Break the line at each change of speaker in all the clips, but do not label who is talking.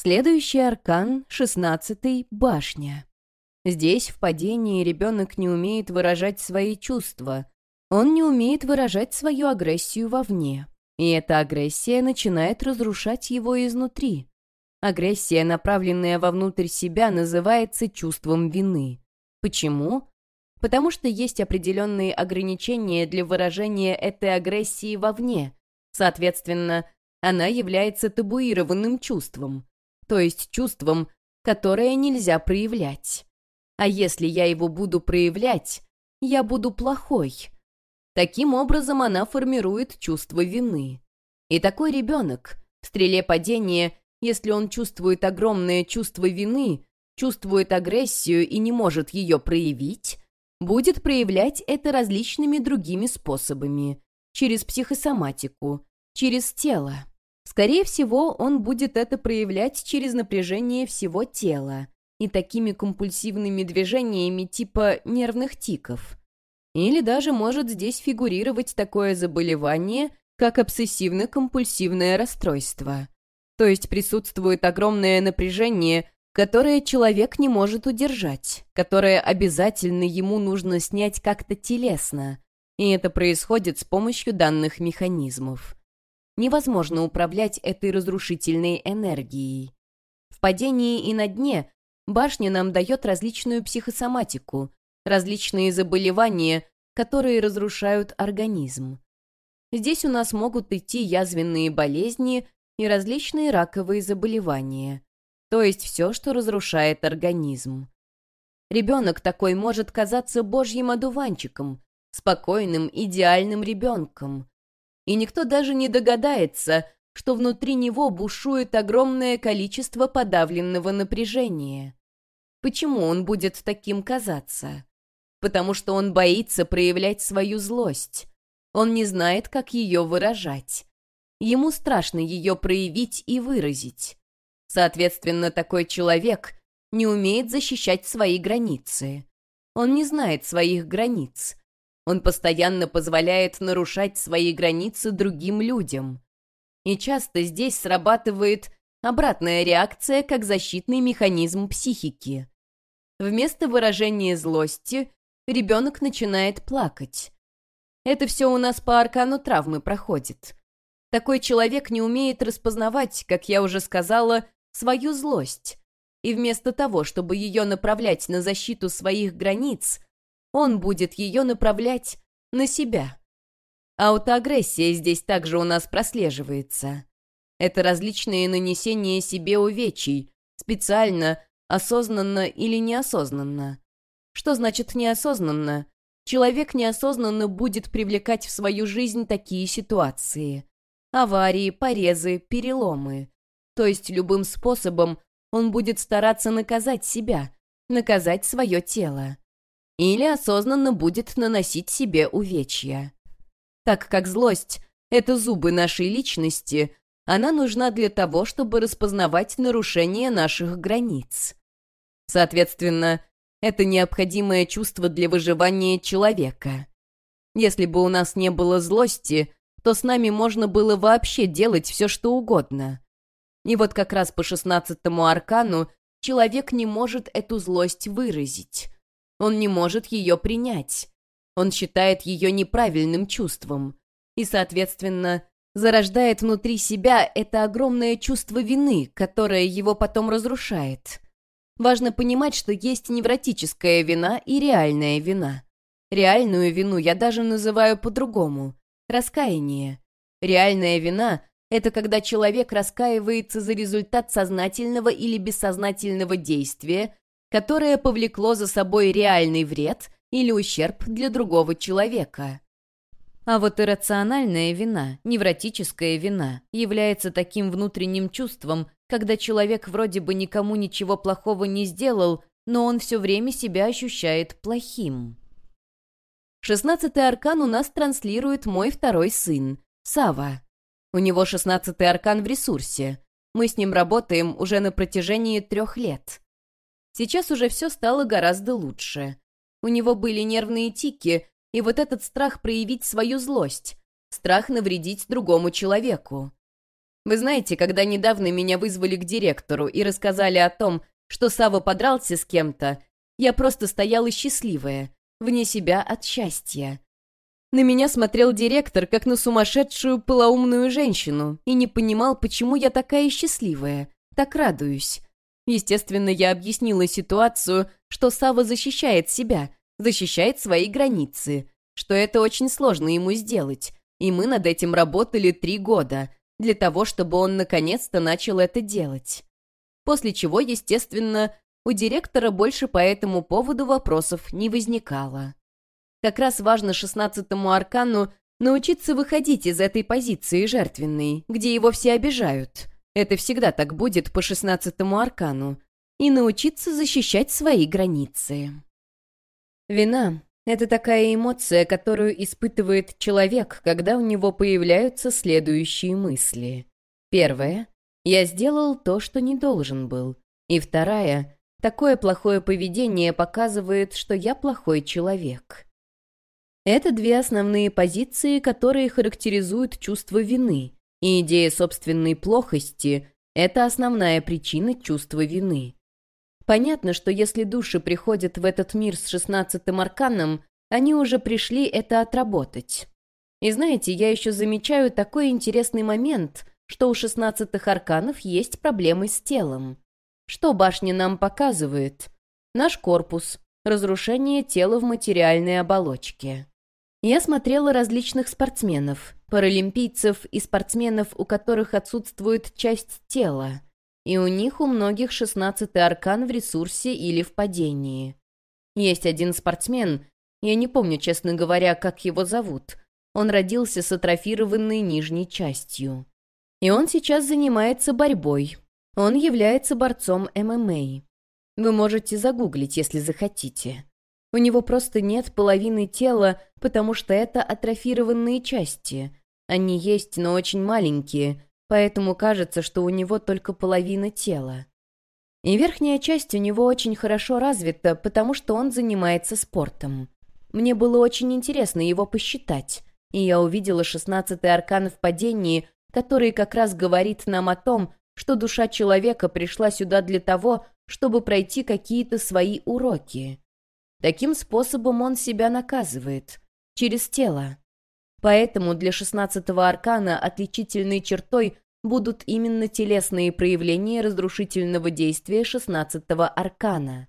Следующий аркан, шестнадцатый, башня. Здесь в падении ребенок не умеет выражать свои чувства. Он не умеет выражать свою агрессию вовне. И эта агрессия начинает разрушать его изнутри. Агрессия, направленная вовнутрь себя, называется чувством вины. Почему? Потому что есть определенные ограничения для выражения этой агрессии вовне. Соответственно, она является табуированным чувством, то есть чувством, которое нельзя проявлять. А если я его буду проявлять, я буду плохой. Таким образом, она формирует чувство вины. И такой ребенок, в стреле падения, если он чувствует огромное чувство вины, чувствует агрессию и не может ее проявить, будет проявлять это различными другими способами, через психосоматику, через тело. Скорее всего, он будет это проявлять через напряжение всего тела и такими компульсивными движениями типа нервных тиков. Или даже может здесь фигурировать такое заболевание, как обсессивно-компульсивное расстройство. То есть присутствует огромное напряжение, которое человек не может удержать, которое обязательно ему нужно снять как-то телесно, и это происходит с помощью данных механизмов. Невозможно управлять этой разрушительной энергией. В падении и на дне башня нам дает различную психосоматику, различные заболевания, которые разрушают организм. Здесь у нас могут идти язвенные болезни и различные раковые заболевания, то есть все, что разрушает организм. Ребенок такой может казаться божьим одуванчиком, спокойным, идеальным ребенком. И никто даже не догадается, что внутри него бушует огромное количество подавленного напряжения. Почему он будет таким казаться? Потому что он боится проявлять свою злость. Он не знает, как ее выражать. Ему страшно ее проявить и выразить. Соответственно, такой человек не умеет защищать свои границы. Он не знает своих границ. Он постоянно позволяет нарушать свои границы другим людям. И часто здесь срабатывает обратная реакция как защитный механизм психики. Вместо выражения злости ребенок начинает плакать. Это все у нас по аркану травмы проходит. Такой человек не умеет распознавать, как я уже сказала, свою злость. И вместо того, чтобы ее направлять на защиту своих границ, он будет ее направлять на себя. Аутоагрессия здесь также у нас прослеживается. Это различные нанесения себе увечий, специально, осознанно или неосознанно. Что значит неосознанно? Человек неосознанно будет привлекать в свою жизнь такие ситуации. Аварии, порезы, переломы. То есть любым способом он будет стараться наказать себя, наказать свое тело или осознанно будет наносить себе увечья. Так как злость — это зубы нашей личности, она нужна для того, чтобы распознавать нарушение наших границ. Соответственно, это необходимое чувство для выживания человека. Если бы у нас не было злости, то с нами можно было вообще делать все, что угодно. И вот как раз по шестнадцатому аркану человек не может эту злость выразить. Он не может ее принять. Он считает ее неправильным чувством. И, соответственно, зарождает внутри себя это огромное чувство вины, которое его потом разрушает. Важно понимать, что есть невротическая вина и реальная вина. Реальную вину я даже называю по-другому – раскаяние. Реальная вина – это когда человек раскаивается за результат сознательного или бессознательного действия, которое повлекло за собой реальный вред или ущерб для другого человека. А вот иррациональная вина, невротическая вина, является таким внутренним чувством, когда человек вроде бы никому ничего плохого не сделал, но он все время себя ощущает плохим. Шестнадцатый аркан у нас транслирует мой второй сын, Сава. У него шестнадцатый аркан в ресурсе. Мы с ним работаем уже на протяжении трех лет. Сейчас уже все стало гораздо лучше. У него были нервные тики, и вот этот страх проявить свою злость, страх навредить другому человеку. Вы знаете, когда недавно меня вызвали к директору и рассказали о том, что Сава подрался с кем-то, я просто стояла счастливая, вне себя от счастья. На меня смотрел директор, как на сумасшедшую полоумную женщину, и не понимал, почему я такая счастливая, так радуюсь. Естественно, я объяснила ситуацию, что Сава защищает себя, защищает свои границы, что это очень сложно ему сделать, и мы над этим работали три года, для того, чтобы он наконец-то начал это делать. После чего, естественно, у директора больше по этому поводу вопросов не возникало. Как раз важно шестнадцатому аркану научиться выходить из этой позиции жертвенной, где его все обижают. Это всегда так будет по шестнадцатому аркану. И научиться защищать свои границы. Вина — это такая эмоция, которую испытывает человек, когда у него появляются следующие мысли. Первая — я сделал то, что не должен был. И вторая — такое плохое поведение показывает, что я плохой человек. Это две основные позиции, которые характеризуют чувство вины, и идея собственной плохости – это основная причина чувства вины. Понятно, что если души приходят в этот мир с шестнадцатым арканом, они уже пришли это отработать. И знаете, я еще замечаю такой интересный момент, что у шестнадцатых арканов есть проблемы с телом. Что башня нам показывает? Наш корпус, разрушение тела в материальной оболочке. Я смотрела различных спортсменов, паралимпийцев и спортсменов, у которых отсутствует часть тела. И у них у многих шестнадцатый аркан в ресурсе или в падении. Есть один спортсмен, я не помню, честно говоря, как его зовут. Он родился с атрофированной нижней частью. И он сейчас занимается борьбой. Он является борцом ММА. Вы можете загуглить, если захотите. У него просто нет половины тела, потому что это атрофированные части. Они есть, но очень маленькие, поэтому кажется, что у него только половина тела. И верхняя часть у него очень хорошо развита, потому что он занимается спортом. Мне было очень интересно его посчитать, и я увидела шестнадцатый аркан в падении, который как раз говорит нам о том, что душа человека пришла сюда для того, чтобы пройти какие-то свои уроки. Таким способом он себя наказывает. Через тело. Поэтому для шестнадцатого аркана отличительной чертой будут именно телесные проявления разрушительного действия шестнадцатого аркана.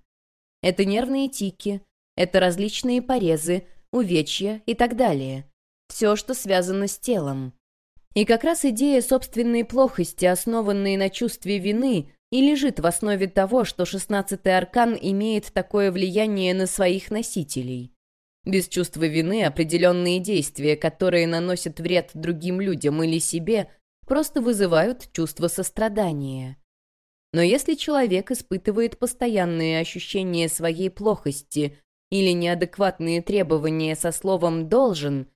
Это нервные тики, это различные порезы, увечья и так далее. Все, что связано с телом. И как раз идея собственной плохости, основанной на чувстве вины, и лежит в основе того, что шестнадцатый аркан имеет такое влияние на своих носителей. Без чувства вины определенные действия, которые наносят вред другим людям или себе, просто вызывают чувство сострадания. Но если человек испытывает постоянные ощущения своей плохости или неадекватные требования со словом «должен»,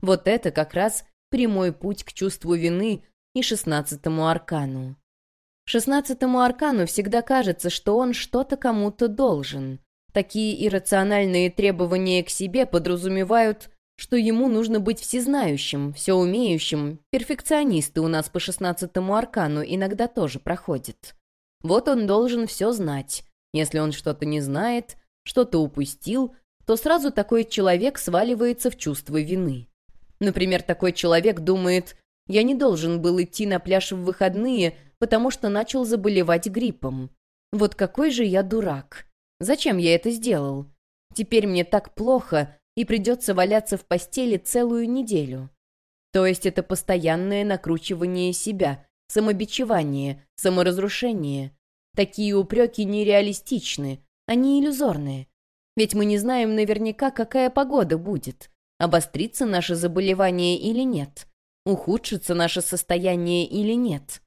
вот это как раз прямой путь к чувству вины и шестнадцатому аркану. Шестнадцатому аркану всегда кажется, что он что-то кому-то должен. Такие иррациональные требования к себе подразумевают, что ему нужно быть всезнающим, все умеющим. Перфекционисты у нас по шестнадцатому аркану иногда тоже проходят. Вот он должен все знать. Если он что-то не знает, что-то упустил, то сразу такой человек сваливается в чувство вины. Например, такой человек думает, я не должен был идти на пляж в выходные, потому что начал заболевать гриппом. Вот какой же я дурак. Зачем я это сделал? Теперь мне так плохо, и придется валяться в постели целую неделю. То есть это постоянное накручивание себя, самобичевание, саморазрушение. Такие упреки нереалистичны, они иллюзорные. Ведь мы не знаем наверняка, какая погода будет, обострится наше заболевание или нет ухудшится наше состояние или нет.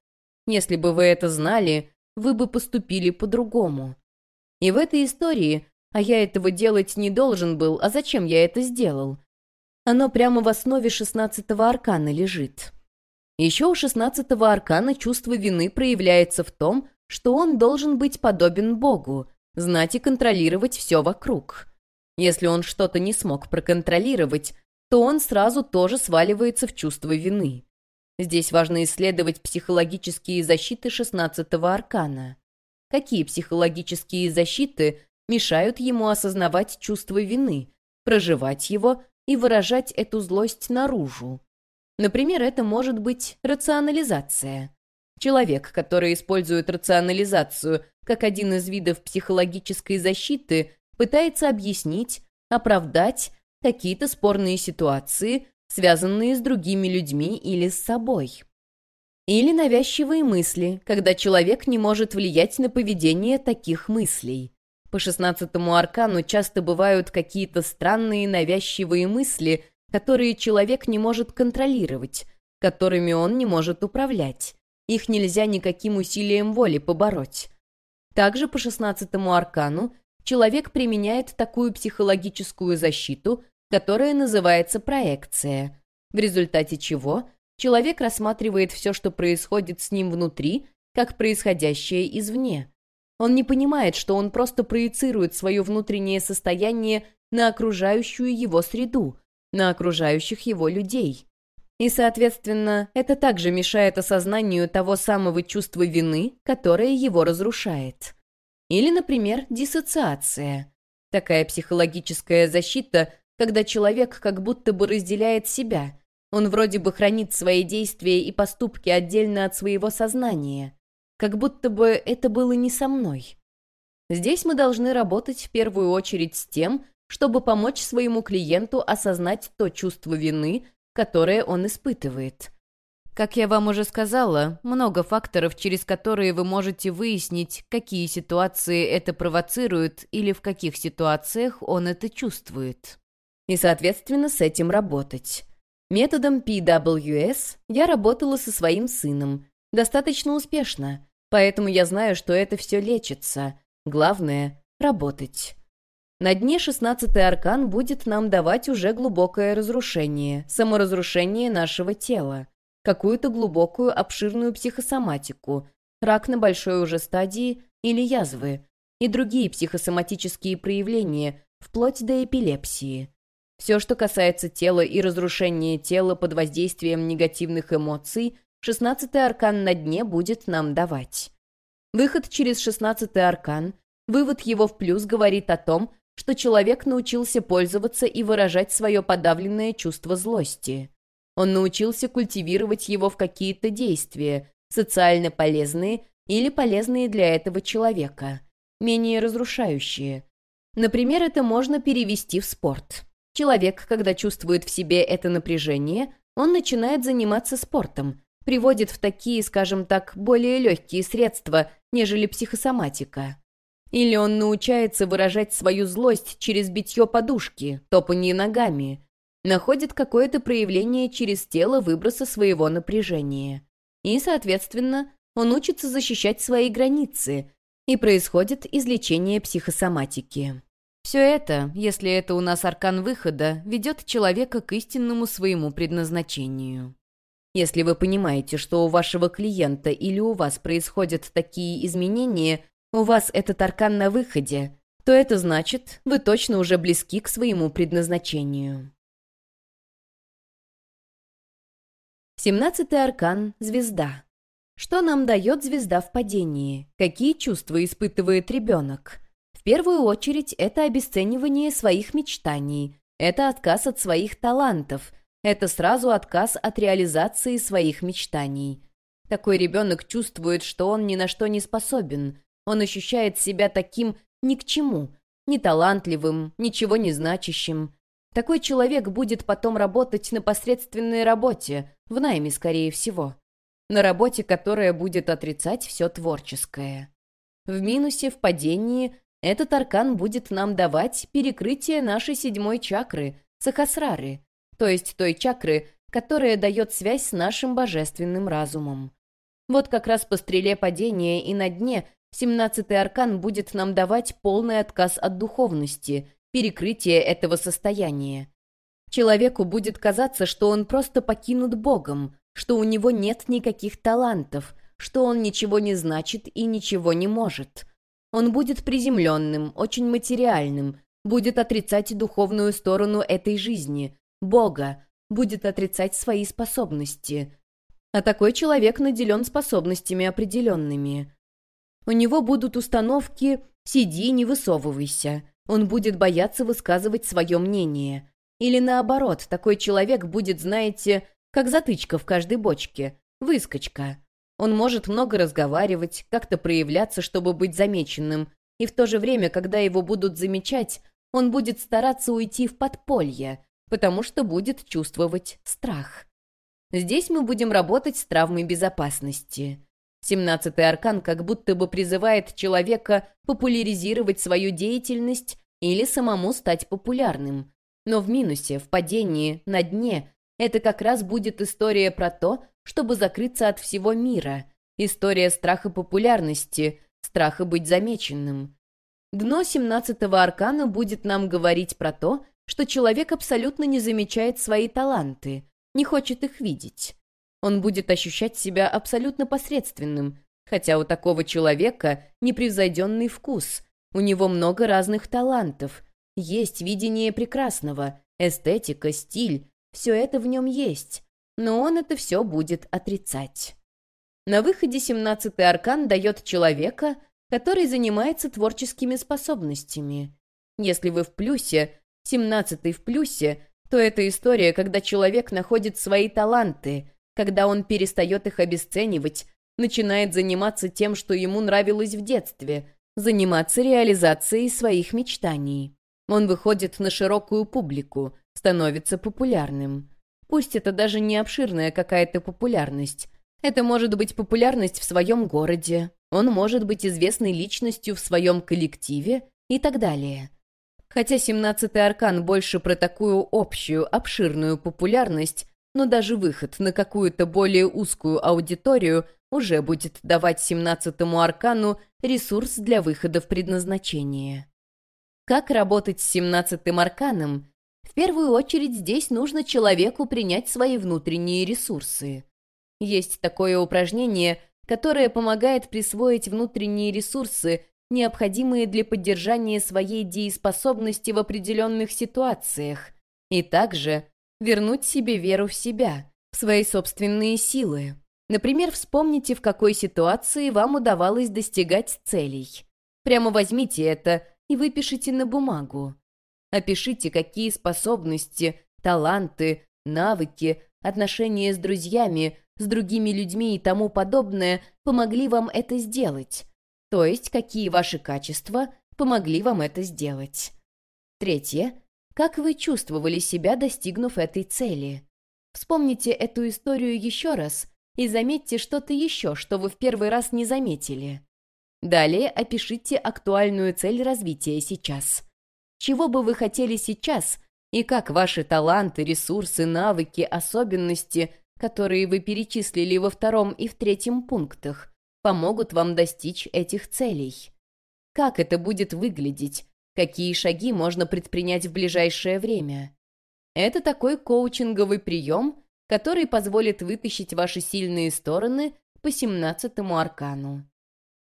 Если бы вы это знали, вы бы поступили по-другому. И в этой истории, а я этого делать не должен был, а зачем я это сделал? Оно прямо в основе шестнадцатого аркана лежит. Еще у шестнадцатого аркана чувство вины проявляется в том, что он должен быть подобен Богу, знать и контролировать все вокруг. Если он что-то не смог проконтролировать, то он сразу тоже сваливается в чувство вины. Здесь важно исследовать психологические защиты 16-го аркана. Какие психологические защиты мешают ему осознавать чувство вины, проживать его и выражать эту злость наружу? Например, это может быть рационализация. Человек, который использует рационализацию как один из видов психологической защиты, пытается объяснить, оправдать какие-то спорные ситуации, связанные с другими людьми или с собой. Или навязчивые мысли, когда человек не может влиять на поведение таких мыслей. По шестнадцатому аркану часто бывают какие-то странные навязчивые мысли, которые человек не может контролировать, которыми он не может управлять. Их нельзя никаким усилием воли побороть. Также по шестнадцатому аркану человек применяет такую психологическую защиту, которая называется проекция, в результате чего человек рассматривает все, что происходит с ним внутри, как происходящее извне. Он не понимает, что он просто проецирует свое внутреннее состояние на окружающую его среду, на окружающих его людей. И, соответственно, это также мешает осознанию того самого чувства вины, которое его разрушает. Или, например, диссоциация. Такая психологическая защита, когда человек как будто бы разделяет себя. Он вроде бы хранит свои действия и поступки отдельно от своего сознания. Как будто бы это было не со мной. Здесь мы должны работать в первую очередь с тем, чтобы помочь своему клиенту осознать то чувство вины, которое он испытывает. Как я вам уже сказала, много факторов, через которые вы можете выяснить, какие ситуации это провоцирует или в каких ситуациях он это чувствует. И, соответственно, с этим работать. Методом PWS я работала со своим сыном. Достаточно успешно. Поэтому я знаю, что это все лечится. Главное — работать. На дне шестнадцатый аркан будет нам давать уже глубокое разрушение, саморазрушение нашего тела, какую-то глубокую обширную психосоматику, рак на большой уже стадии или язвы, и другие психосоматические проявления, вплоть до эпилепсии. Все, что касается тела и разрушения тела под воздействием негативных эмоций, шестнадцатый аркан на дне будет нам давать. Выход через шестнадцатый аркан, вывод его в плюс говорит о том, что человек научился пользоваться и выражать свое подавленное чувство злости. Он научился культивировать его в какие-то действия, социально полезные или полезные для этого человека, менее разрушающие. Например, это можно перевести в спорт. Человек, когда чувствует в себе это напряжение, он начинает заниматься спортом, приводит в такие, скажем так, более легкие средства, нежели психосоматика. Или он научается выражать свою злость через битье подушки, топанье ногами, находит какое-то проявление через тело выброса своего напряжения. И, соответственно, он учится защищать свои границы, и происходит излечение психосоматики. Все это, если это у нас аркан выхода, ведет человека к истинному своему предназначению. Если вы понимаете, что у вашего клиента или у вас происходят такие изменения, у вас этот аркан на выходе, то это значит, вы точно уже близки к своему предназначению. Семнадцатый аркан – звезда. Что нам дает звезда в падении? Какие чувства испытывает ребенок? В первую очередь это обесценивание своих мечтаний, это отказ от своих талантов, это сразу отказ от реализации своих мечтаний. Такой ребенок чувствует, что он ни на что не способен, он ощущает себя таким ни к чему, неталантливым, ничего не значащим. Такой человек будет потом работать на посредственной работе, в найме, скорее всего. На работе, которая будет отрицать все творческое. В минусе, в падении, этот аркан будет нам давать перекрытие нашей седьмой чакры, сахасрары, то есть той чакры, которая дает связь с нашим божественным разумом. Вот как раз по стреле падения и на дне Семнадцатый аркан будет нам давать полный отказ от духовности, перекрытие этого состояния. Человеку будет казаться, что он просто покинут Богом, что у него нет никаких талантов, что он ничего не значит и ничего не может. Он будет приземленным, очень материальным, будет отрицать духовную сторону этой жизни, Бога, будет отрицать свои способности. А такой человек наделен способностями определенными. У него будут установки «сиди, не высовывайся». Он будет бояться высказывать свое мнение. Или наоборот, такой человек будет, знаете, как затычка в каждой бочке, выскочка. Он может много разговаривать, как-то проявляться, чтобы быть замеченным, и в то же время, когда его будут замечать, он будет стараться уйти в подполье, потому что будет чувствовать страх. Здесь мы будем работать с травмой безопасности. Семнадцатый аркан как будто бы призывает человека популяризировать свою деятельность или самому стать популярным. Но в минусе, в падении, на дне это как раз будет история про то, чтобы закрыться от всего мира. История страха популярности, страха быть замеченным. Дно семнадцатого аркана будет нам говорить про то, что человек абсолютно не замечает свои таланты, не хочет их видеть. Он будет ощущать себя абсолютно посредственным, хотя у такого человека непревзойденный вкус, у него много разных талантов, есть видение прекрасного, эстетика, стиль, все это в нем есть, но он это все будет отрицать. На выходе семнадцатый аркан дает человека — который занимается творческими способностями. Если вы в плюсе, семнадцатый в плюсе, то это история, когда человек находит свои таланты, когда он перестает их обесценивать, начинает заниматься тем, что ему нравилось в детстве, заниматься реализацией своих мечтаний. Он выходит на широкую публику, становится популярным. Пусть это даже не обширная какая-то популярность. Это может быть популярность в своем городе, он может быть известной личностью в своем коллективе и так далее. Хотя семнадцатый аркан больше про такую общую, обширную популярность, но даже выход на какую-то более узкую аудиторию уже будет давать семнадцатому аркану ресурс для выхода в предназначение. Как работать с семнадцатым арканом? В первую очередь здесь нужно человеку принять свои внутренние ресурсы. Есть такое упражнение – которая помогает присвоить внутренние ресурсы, необходимые для поддержания своей дееспособности в определенных ситуациях, и также вернуть себе веру в себя, в свои собственные силы. Например, вспомните, в какой ситуации вам удавалось достигать целей. Прямо возьмите это и выпишите на бумагу. Опишите, какие способности, таланты, навыки, отношения с друзьями, с другими людьми и тому подобное помогли вам это сделать. То есть, какие ваши качества помогли вам это сделать. Третье. Как вы чувствовали себя, достигнув этой цели? Вспомните эту историю еще раз и заметьте что-то еще, что вы в первый раз не заметили. Далее опишите актуальную цель развития сейчас. Чего бы вы хотели сейчас и как ваши таланты, ресурсы, навыки, особенности которые вы перечислили во втором и в третьем пунктах, помогут вам достичь этих целей. Как это будет выглядеть? Какие шаги можно предпринять в ближайшее время? Это такой коучинговый прием, который позволит вытащить ваши сильные стороны по 17-му аркану.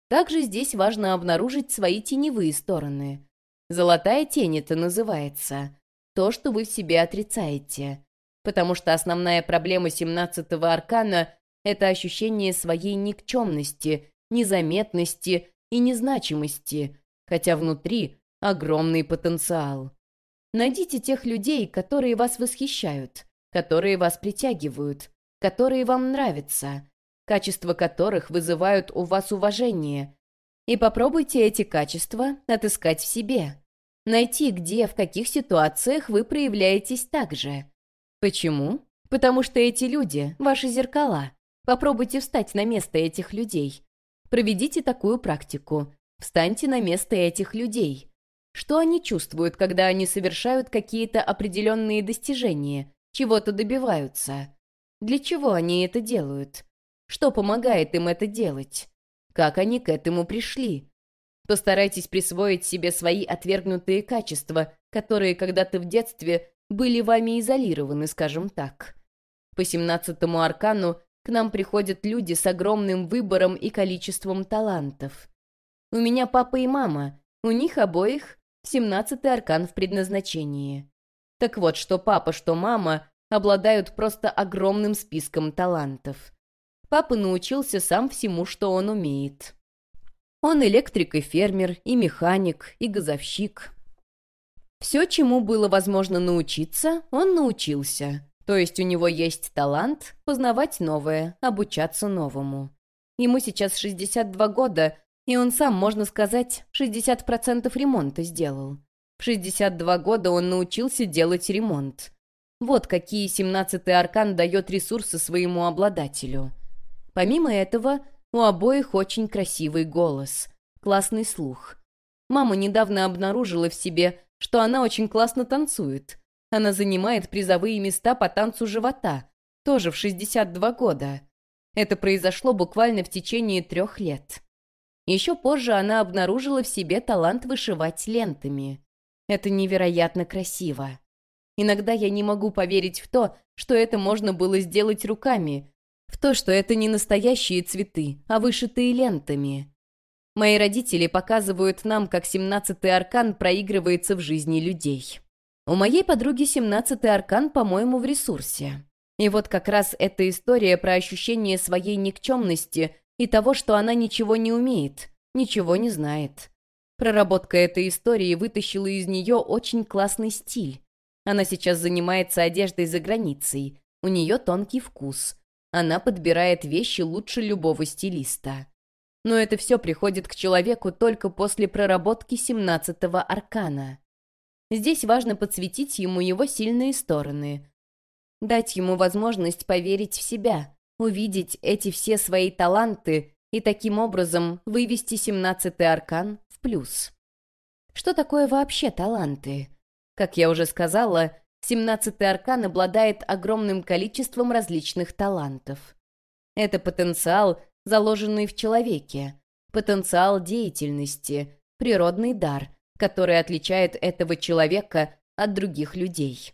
Также здесь важно обнаружить свои теневые стороны. Золотая тень это называется. То, что вы в себе отрицаете потому что основная проблема 17-го аркана — это ощущение своей никчемности, незаметности и незначимости, хотя внутри огромный потенциал. Найдите тех людей, которые вас восхищают, которые вас притягивают, которые вам нравятся, качества которых вызывают у вас уважение, и попробуйте эти качества отыскать в себе. Найти, где, в каких ситуациях вы проявляетесь так же. Почему? Потому что эти люди — ваши зеркала. Попробуйте встать на место этих людей. Проведите такую практику. Встаньте на место этих людей. Что они чувствуют, когда они совершают какие-то определенные достижения, чего-то добиваются? Для чего они это делают? Что помогает им это делать? Как они к этому пришли? Постарайтесь присвоить себе свои отвергнутые качества, которые когда-то в детстве были вами изолированы, скажем так. По семнадцатому аркану к нам приходят люди с огромным выбором и количеством талантов. У меня папа и мама, у них обоих семнадцатый аркан в предназначении. Так вот, что папа, что мама обладают просто огромным списком талантов. Папа научился сам всему, что он умеет. Он электрик и фермер, и механик, и газовщик. Все, чему было возможно научиться, он научился. То есть у него есть талант познавать новое, обучаться новому. Ему сейчас 62 года, и он сам, можно сказать, 60% ремонта сделал. В 62 года он научился делать ремонт. Вот какие 17-й аркан дает ресурсы своему обладателю. Помимо этого, у обоих очень красивый голос, классный слух. Мама недавно обнаружила в себе, что она очень классно танцует. Она занимает призовые места по танцу живота, тоже в 62 года. Это произошло буквально в течение трех лет. Еще позже она обнаружила в себе талант вышивать лентами. Это невероятно красиво. Иногда я не могу поверить в то, что это можно было сделать руками, в то, что это не настоящие цветы, а вышитые лентами. Мои родители показывают нам, как семнадцатый аркан проигрывается в жизни людей. У моей подруги семнадцатый аркан, по-моему, в ресурсе. И вот как раз эта история про ощущение своей никчемности и того, что она ничего не умеет, ничего не знает. Проработка этой истории вытащила из нее очень классный стиль. Она сейчас занимается одеждой за границей, у нее тонкий вкус. Она подбирает вещи лучше любого стилиста. Но это все приходит к человеку только после проработки 17-го аркана. Здесь важно подсветить ему его сильные стороны. Дать ему возможность поверить в себя, увидеть эти все свои таланты и таким образом вывести 17-й аркан в плюс. Что такое вообще таланты? Как я уже сказала, 17-й аркан обладает огромным количеством различных талантов. Это потенциал, заложенный в человеке, потенциал деятельности, природный дар, который отличает этого человека от других людей.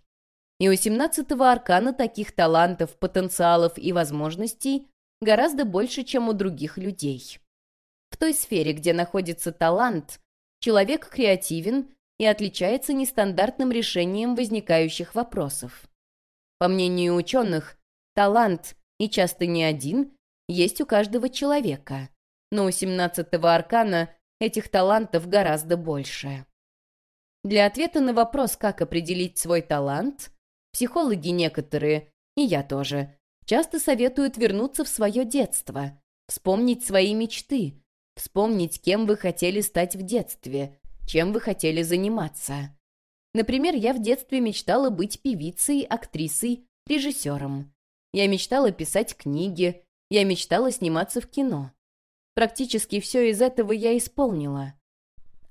И у 17-го аркана таких талантов, потенциалов и возможностей гораздо больше, чем у других людей. В той сфере, где находится талант, человек креативен и отличается нестандартным решением возникающих вопросов. По мнению ученых, талант, и часто не один, есть у каждого человека, но у 17-го аркана этих талантов гораздо больше. Для ответа на вопрос, как определить свой талант, Психологи некоторые, и я тоже, часто советуют вернуться в свое детство, вспомнить свои мечты, вспомнить, кем вы хотели стать в детстве, чем вы хотели заниматься. Например, я в детстве мечтала быть певицей, актрисой, режиссером. Я мечтала писать книги, я мечтала сниматься в кино. Практически все из этого я исполнила.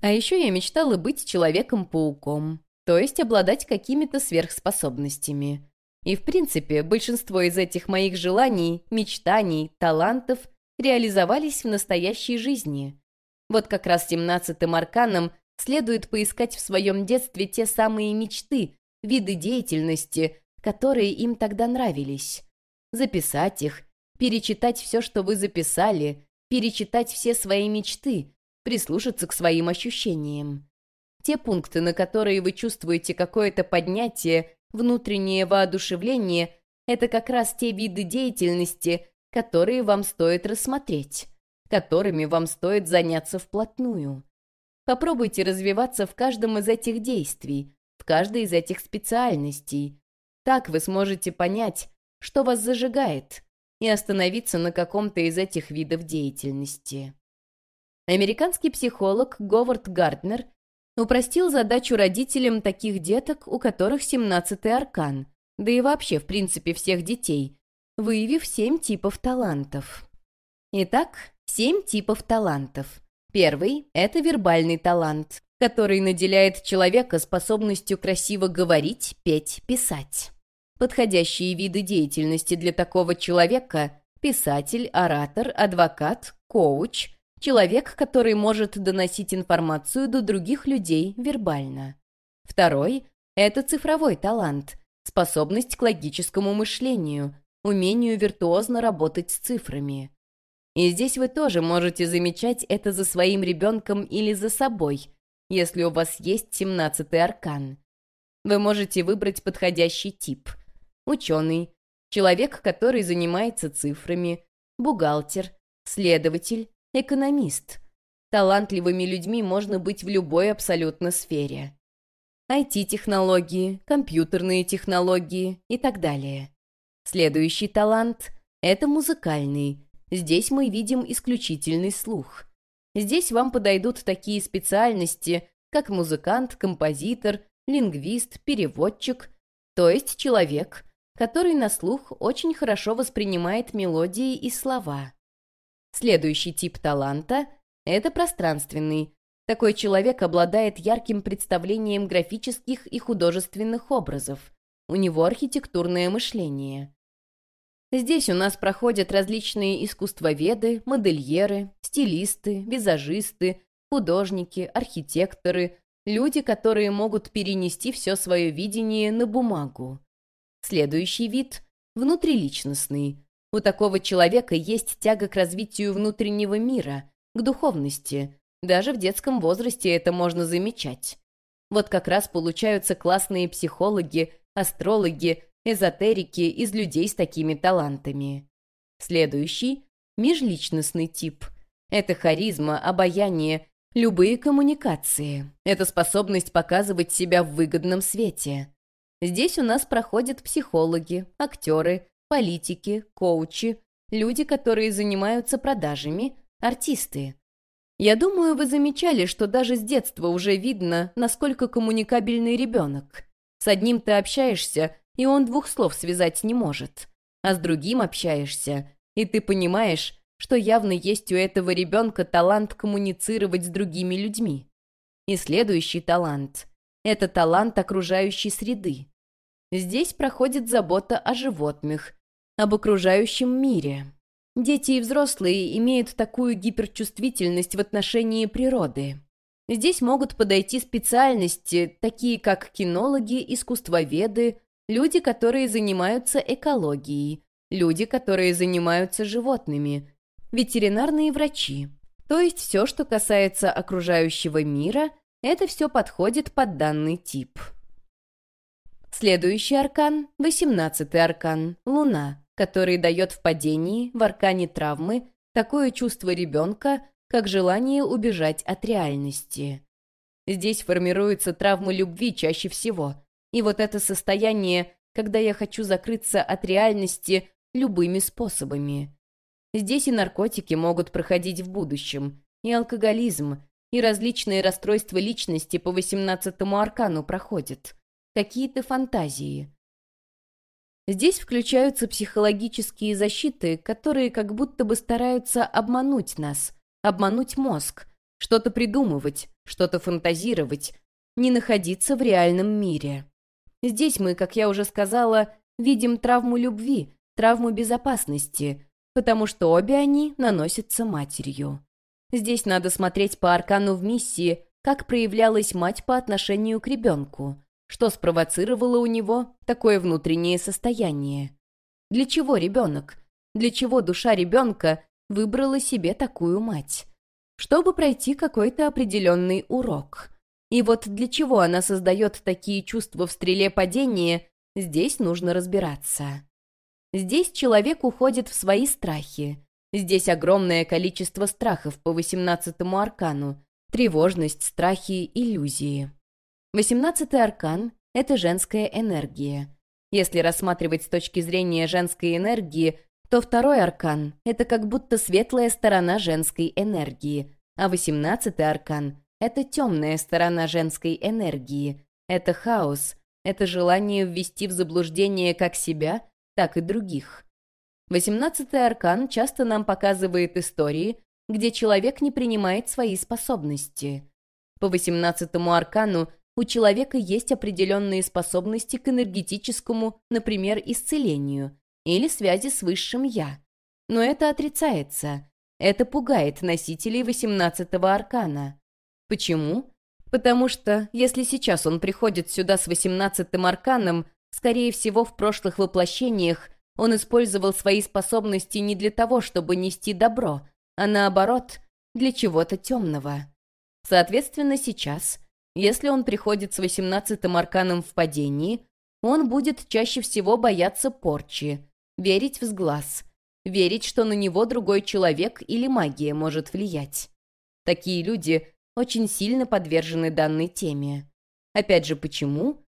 А еще я мечтала быть Человеком-пауком то есть обладать какими-то сверхспособностями. И в принципе, большинство из этих моих желаний, мечтаний, талантов реализовались в настоящей жизни. Вот как раз семнадцатым арканом следует поискать в своем детстве те самые мечты, виды деятельности, которые им тогда нравились. Записать их, перечитать все, что вы записали, перечитать все свои мечты, прислушаться к своим ощущениям. Те пункты, на которые вы чувствуете какое-то поднятие, внутреннее воодушевление, это как раз те виды деятельности, которые вам стоит рассмотреть, которыми вам стоит заняться вплотную. Попробуйте развиваться в каждом из этих действий, в каждой из этих специальностей. Так вы сможете понять, что вас зажигает, и остановиться на каком-то из этих видов деятельности. Американский психолог Говард Гарднер упростил задачу родителям таких деток, у которых 17-й аркан, да и вообще, в принципе, всех детей, выявив семь типов талантов. Итак, семь типов талантов. Первый – это вербальный талант, который наделяет человека способностью красиво говорить, петь, писать. Подходящие виды деятельности для такого человека – писатель, оратор, адвокат, коуч – Человек, который может доносить информацию до других людей вербально. Второй — это цифровой талант, способность к логическому мышлению, умению виртуозно работать с цифрами. И здесь вы тоже можете замечать это за своим ребенком или за собой, если у вас есть 17-й аркан. Вы можете выбрать подходящий тип. Ученый, человек, который занимается цифрами, бухгалтер, следователь, экономист. Талантливыми людьми можно быть в любой абсолютно сфере. IT-технологии, компьютерные технологии и так далее. Следующий талант — это музыкальный. Здесь мы видим исключительный слух. Здесь вам подойдут такие специальности, как музыкант, композитор, лингвист, переводчик, то есть человек, который на слух очень хорошо воспринимает мелодии и слова. Следующий тип таланта — это пространственный. Такой человек обладает ярким представлением графических и художественных образов. У него архитектурное мышление. Здесь у нас проходят различные искусствоведы, модельеры, стилисты, визажисты, художники, архитекторы, люди, которые могут перенести все свое видение на бумагу. Следующий вид — внутриличностный. У такого человека есть тяга к развитию внутреннего мира, к духовности. Даже в детском возрасте это можно замечать. Вот как раз получаются классные психологи, астрологи, эзотерики из людей с такими талантами. Следующий — межличностный тип. Это харизма, обаяние, любые коммуникации. Это способность показывать себя в выгодном свете. Здесь у нас проходят психологи, актеры, политики, коучи, люди, которые занимаются продажами, артисты. Я думаю, вы замечали, что даже с детства уже видно, насколько коммуникабельный ребенок. С одним ты общаешься, и он двух слов связать не может. А с другим общаешься, и ты понимаешь, что явно есть у этого ребенка талант коммуницировать с другими людьми. И следующий талант — это талант окружающей среды. Здесь проходит забота о животных, об окружающем мире. Дети и взрослые имеют такую гиперчувствительность в отношении природы. Здесь могут подойти специальности, такие как кинологи, искусствоведы, люди, которые занимаются экологией, люди, которые занимаются животными, ветеринарные врачи. То есть все, что касается окружающего мира, это все подходит под данный тип. Следующий аркан — восемнадцатый аркан — Луна, который дает в падении, в аркане травмы, такое чувство ребенка, как желание убежать от реальности. Здесь формируется травма любви чаще всего. И вот это состояние, когда я хочу закрыться от реальности любыми способами. Здесь и наркотики могут проходить в будущем, и алкоголизм, и различные расстройства личности по восемнадцатому аркану проходят какие-то фантазии. Здесь включаются психологические защиты, которые как будто бы стараются обмануть нас, обмануть мозг, что-то придумывать, что-то фантазировать, не находиться в реальном мире. Здесь мы, как я уже сказала, видим травму любви, травму безопасности, потому что обе они наносятся матерью. Здесь надо смотреть по аркану в миссии, как проявлялась мать по отношению к ребенку, что спровоцировало у него такое внутреннее состояние. Для чего ребенок? Для чего душа ребенка выбрала себе такую мать? Чтобы пройти какой-то определенный урок. И вот для чего она создает такие чувства в стреле падения, здесь нужно разбираться. Здесь человек уходит в свои страхи. Здесь огромное количество страхов по 18-му аркану. Тревожность, страхи, иллюзии. Восемнадцатый аркан — это женская энергия. Если рассматривать с точки зрения женской энергии, то второй аркан — это как будто светлая сторона женской энергии, а восемнадцатый аркан — это темная сторона женской энергии. Это хаос, это желание ввести в заблуждение как себя, так и других. Восемнадцатый аркан часто нам показывает истории, где человек не принимает свои способности. По восемнадцатому аркану у человека есть определенные способности к энергетическому, например, исцелению или связи с высшим «я». Но это отрицается. Это пугает носителей 18-го аркана. Почему? Потому что, если сейчас он приходит сюда с 18-м арканом, скорее всего, в прошлых воплощениях он использовал свои способности не для того, чтобы нести добро, а наоборот, для чего-то темного. Соответственно, сейчас – если он приходит с восемнадцатым арканом в падении, он будет чаще всего бояться порчи, верить в сглаз, верить, что на него другой человек или магия может влиять. Такие люди очень сильно подвержены данной теме. Опять же, почему?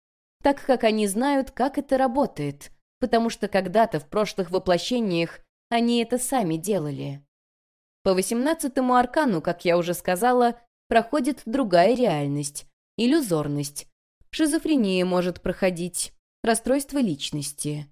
Так как они знают, как это работает, потому что когда-то в прошлых воплощениях они это сами делали. По восемнадцатому аркану, как я уже сказала, проходит другая реальность, иллюзорность. Шизофрения может проходить, расстройство личности.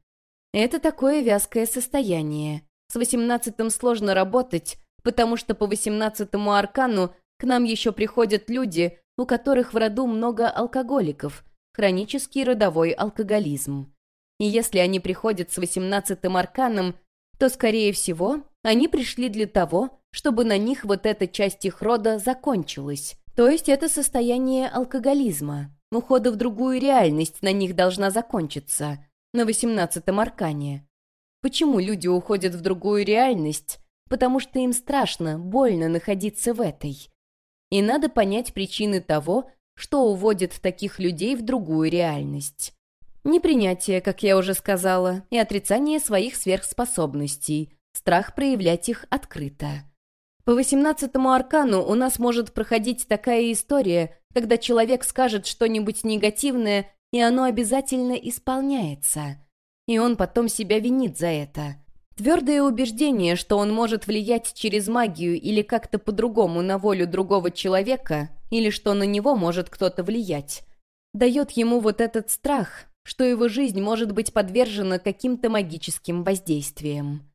Это такое вязкое состояние. С восемнадцатым сложно работать, потому что по восемнадцатому аркану к нам еще приходят люди, у которых в роду много алкоголиков, хронический родовой алкоголизм. И если они приходят с восемнадцатым арканом, то, скорее всего, они пришли для того, чтобы на них вот эта часть их рода закончилась. То есть это состояние алкоголизма. Ухода в другую реальность на них должна закончиться. На восемнадцатом аркане. Почему люди уходят в другую реальность? Потому что им страшно, больно находиться в этой. И надо понять причины того, что уводит таких людей в другую реальность. Непринятие, как я уже сказала, и отрицание своих сверхспособностей, страх проявлять их открыто. По восемнадцатому аркану у нас может проходить такая история, когда человек скажет что-нибудь негативное, и оно обязательно исполняется. И он потом себя винит за это. Твердое убеждение, что он может влиять через магию или как-то по-другому на волю другого человека, или что на него может кто-то влиять, дает ему вот этот страх, что его жизнь может быть подвержена каким-то магическим воздействиям.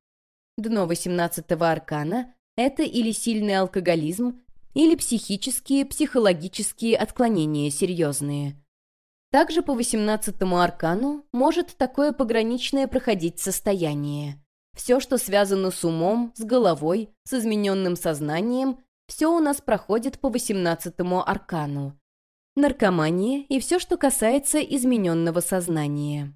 Дно восемнадцатого аркана это или сильный алкоголизм, или психические, психологические отклонения серьезные. Также по 18-му аркану может такое пограничное проходить состояние. Все, что связано с умом, с головой, с измененным сознанием, все у нас проходит по 18-му аркану. Наркомания и все, что касается измененного сознания.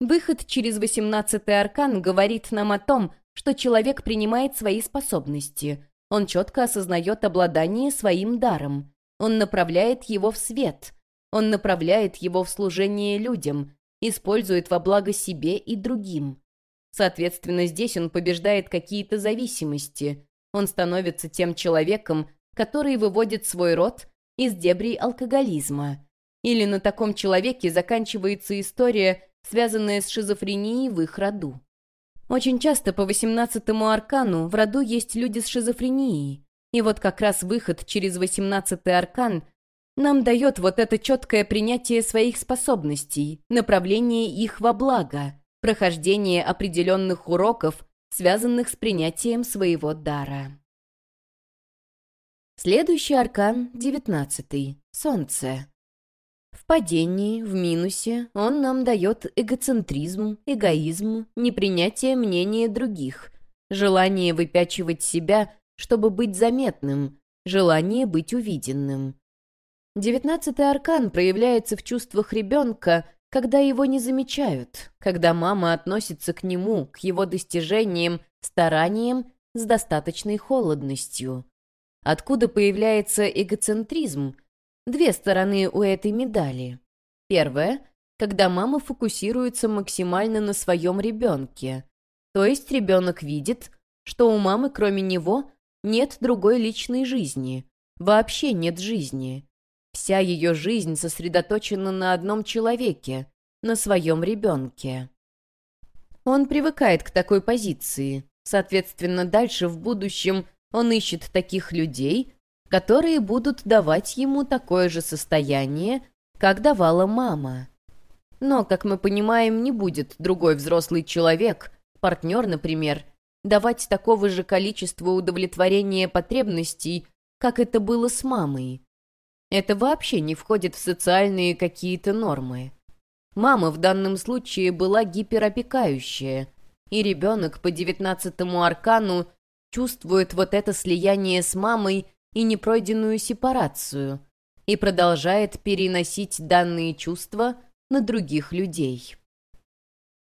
Выход через 18-й аркан говорит нам о том, что человек принимает свои способности. Он четко осознает обладание своим даром. Он направляет его в свет. Он направляет его в служение людям, использует во благо себе и другим. Соответственно, здесь он побеждает какие-то зависимости. Он становится тем человеком, который выводит свой род из дебрей алкоголизма. Или на таком человеке заканчивается история, связанная с шизофренией в их роду. Очень часто по восемнадцатому аркану в роду есть люди с шизофренией. И вот как раз выход через восемнадцатый аркан нам дает вот это четкое принятие своих способностей, направление их во благо, прохождение определенных уроков, связанных с принятием своего дара. Следующий аркан — девятнадцатый — Солнце. В падении, в минусе он нам дает эгоцентризм, эгоизм, непринятие мнения других, желание выпячивать себя, чтобы быть заметным, желание быть увиденным. Девятнадцатый аркан проявляется в чувствах ребенка, когда его не замечают, когда мама относится к нему, к его достижениям, стараниям с достаточной холодностью. Откуда появляется эгоцентризм – Две стороны у этой медали. Первая – когда мама фокусируется максимально на своем ребенке. То есть ребенок видит, что у мамы кроме него нет другой личной жизни. Вообще нет жизни. Вся ее жизнь сосредоточена на одном человеке, на своем ребенке. Он привыкает к такой позиции. Соответственно, дальше в будущем он ищет таких людей, которые будут давать ему такое же состояние, как давала мама. Но, как мы понимаем, не будет другой взрослый человек, партнер, например, давать такого же количества удовлетворения потребностей, как это было с мамой. Это вообще не входит в социальные какие-то нормы. Мама в данном случае была гиперопекающая, и ребенок по девятнадцатому аркану чувствует вот это слияние с мамой и непройденную сепарацию и продолжает переносить данные чувства на других людей.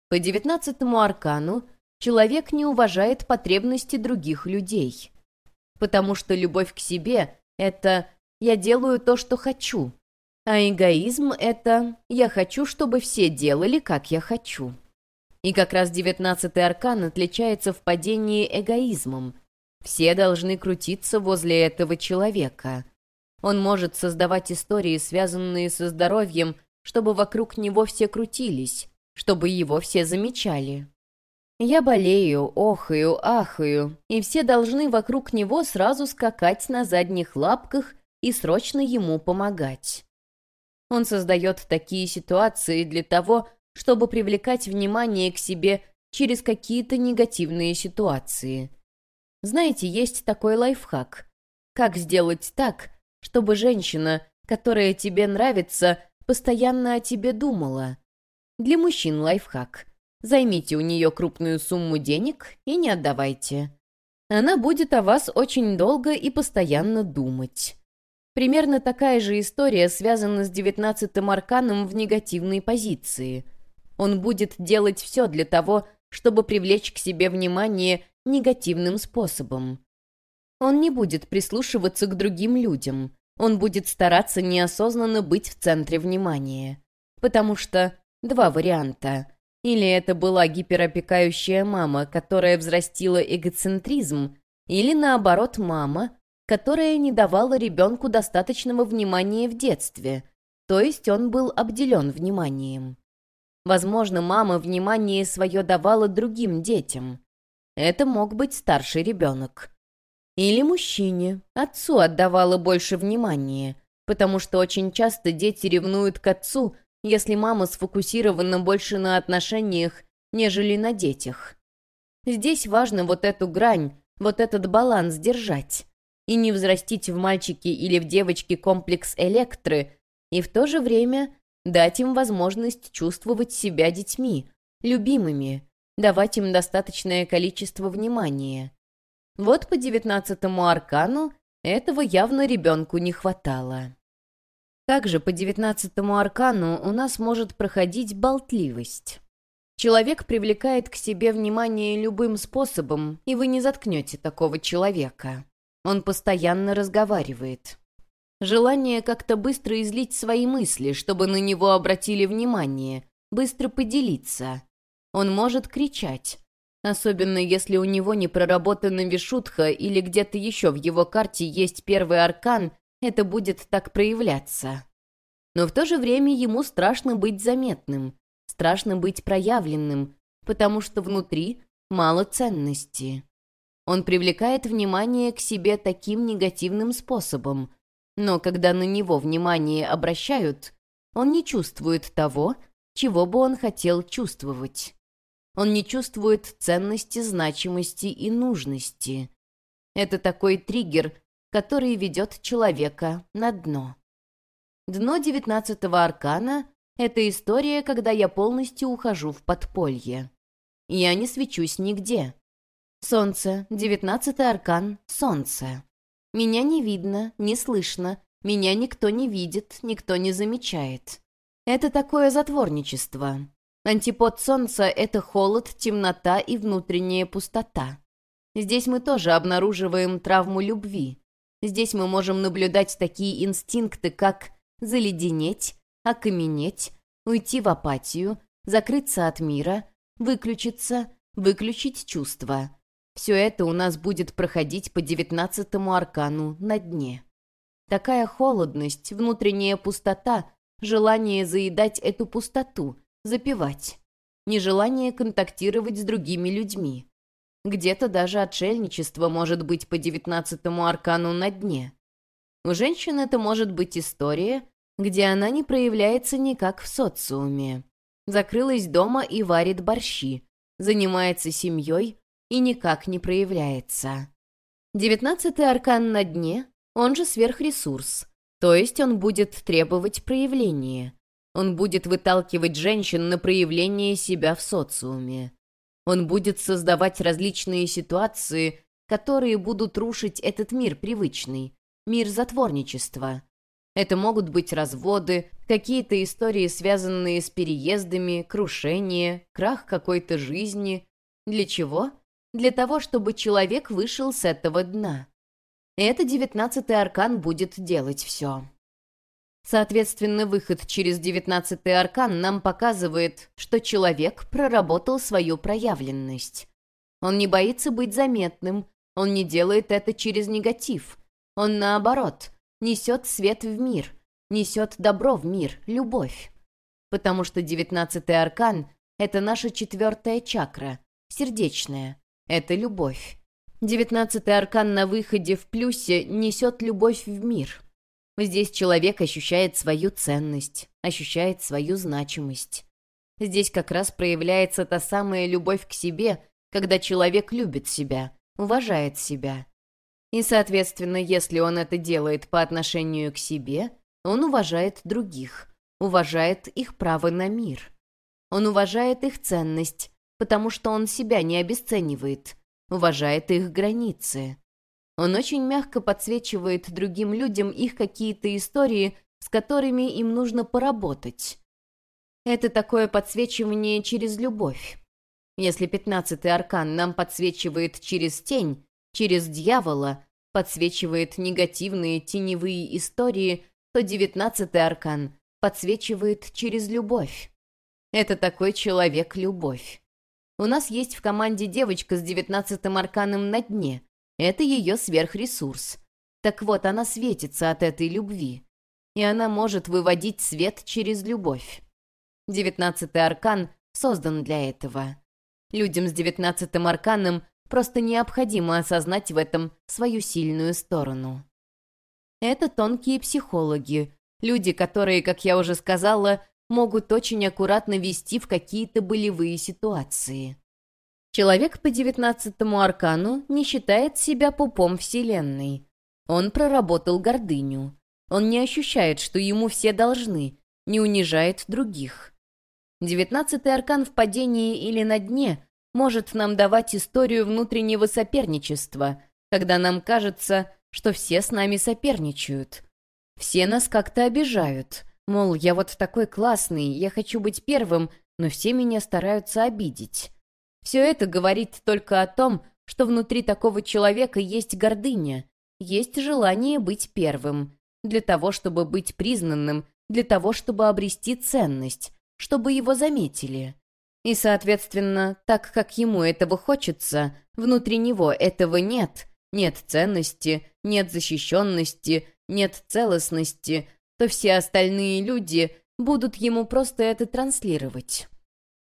По девятнадцатому аркану человек не уважает потребности других людей, потому что любовь к себе — это «я делаю то, что хочу», а эгоизм — это «я хочу, чтобы все делали, как я хочу». И как раз девятнадцатый аркан отличается в падении эгоизмом. Все должны крутиться возле этого человека. Он может создавать истории, связанные со здоровьем, чтобы вокруг него все крутились, чтобы его все замечали. Я болею, охаю, ахаю, и все должны вокруг него сразу скакать на задних лапках и срочно ему помогать. Он создает такие ситуации для того, чтобы привлекать внимание к себе через какие-то негативные ситуации. Знаете, есть такой лайфхак. Как сделать так, чтобы женщина, которая тебе нравится, постоянно о тебе думала? Для мужчин лайфхак. Займите у нее крупную сумму денег и не отдавайте. Она будет о вас очень долго и постоянно думать. Примерно такая же история связана с девятнадцатым арканом в негативной позиции. Он будет делать все для того, чтобы привлечь к себе внимание негативным способом. Он не будет прислушиваться к другим людям. Он будет стараться неосознанно быть в центре внимания. Потому что два варианта. Или это была гиперопекающая мама, которая взрастила эгоцентризм, или наоборот мама, которая не давала ребенку достаточного внимания в детстве, то есть он был обделен вниманием. Возможно, мама внимание свое давала другим детям. Это мог быть старший ребенок. Или мужчине, отцу отдавала больше внимания, потому что очень часто дети ревнуют к отцу, если мама сфокусирована больше на отношениях, нежели на детях. Здесь важно вот эту грань, вот этот баланс держать и не взрастить в мальчике или в девочке комплекс электры, и в то же время дать им возможность чувствовать себя детьми, любимыми, давать им достаточное количество внимания. Вот по девятнадцатому аркану этого явно ребенку не хватало. Также по девятнадцатому аркану у нас может проходить болтливость. Человек привлекает к себе внимание любым способом, и вы не заткнете такого человека. Он постоянно разговаривает. Желание как-то быстро излить свои мысли, чтобы на него обратили внимание, быстро поделиться. Он может кричать, особенно если у него не проработана вишутха или где-то еще в его карте есть первый аркан, это будет так проявляться. Но в то же время ему страшно быть заметным, страшно быть проявленным, потому что внутри мало ценности. Он привлекает внимание к себе таким негативным способом, но когда на него внимание обращают, он не чувствует того, чего бы он хотел чувствовать. Он не чувствует ценности, значимости и нужности. Это такой триггер, который ведет человека на дно. Дно девятнадцатого аркана — это история, когда я полностью ухожу в подполье. Я не свечусь нигде. Солнце, девятнадцатый аркан, солнце. Меня не видно, не слышно, меня никто не видит, никто не замечает. Это такое затворничество. Антипод солнца — это холод, темнота и внутренняя пустота. Здесь мы тоже обнаруживаем травму любви. Здесь мы можем наблюдать такие инстинкты, как заледенеть, окаменеть, уйти в апатию, закрыться от мира, выключиться, выключить чувства. Все это у нас будет проходить по девятнадцатому аркану на дне. Такая холодность, внутренняя пустота, желание заедать эту пустоту, запивать. Нежелание контактировать с другими людьми. Где-то даже отшельничество может быть по девятнадцатому аркану на дне. У женщин это может быть история, где она не проявляется никак в социуме. Закрылась дома и варит борщи, занимается семьей, и никак не проявляется. Девятнадцатый аркан на дне, он же сверхресурс, то есть он будет требовать проявления. Он будет выталкивать женщин на проявление себя в социуме. Он будет создавать различные ситуации, которые будут рушить этот мир привычный, мир затворничества. Это могут быть разводы, какие-то истории, связанные с переездами, крушение, крах какой-то жизни. Для чего? Для того, чтобы человек вышел с этого дна. Это девятнадцатый аркан будет делать все. Соответственно, выход через девятнадцатый аркан нам показывает, что человек проработал свою проявленность. Он не боится быть заметным, он не делает это через негатив. Он, наоборот, несет свет в мир, несет добро в мир, любовь. Потому что девятнадцатый аркан — это наша четвертая чакра, сердечная, это любовь. Девятнадцатый аркан на выходе в плюсе несет любовь в мир. Здесь человек ощущает свою ценность, ощущает свою значимость. Здесь как раз проявляется та самая любовь к себе, когда человек любит себя, уважает себя. И, соответственно, если он это делает по отношению к себе, он уважает других, уважает их право на мир. Он уважает их ценность, потому что он себя не обесценивает, уважает их границы. Он очень мягко подсвечивает другим людям их какие-то истории, с которыми им нужно поработать. Это такое подсвечивание через любовь. Если пятнадцатый аркан нам подсвечивает через тень, через дьявола, подсвечивает негативные теневые истории, то девятнадцатый аркан подсвечивает через любовь. Это такой человек-любовь. У нас есть в команде девочка с девятнадцатым арканом на дне. Это ее сверхресурс. Так вот, она светится от этой любви. И она может выводить свет через любовь. Девятнадцатый аркан создан для этого. Людям с девятнадцатым арканом просто необходимо осознать в этом свою сильную сторону. Это тонкие психологи, люди, которые, как я уже сказала, могут очень аккуратно вести в какие-то болевые ситуации. Человек по девятнадцатому аркану не считает себя пупом Вселенной. Он проработал гордыню. Он не ощущает, что ему все должны, не унижает других. Девятнадцатый аркан в падении или на дне может нам давать историю внутреннего соперничества, когда нам кажется, что все с нами соперничают. Все нас как-то обижают. Мол, я вот такой классный, я хочу быть первым, но все меня стараются обидеть. Все это говорит только о том, что внутри такого человека есть гордыня, есть желание быть первым, для того, чтобы быть признанным, для того, чтобы обрести ценность, чтобы его заметили. И, соответственно, так как ему этого хочется, внутри него этого нет, нет ценности, нет защищенности, нет целостности, то все остальные люди будут ему просто это транслировать.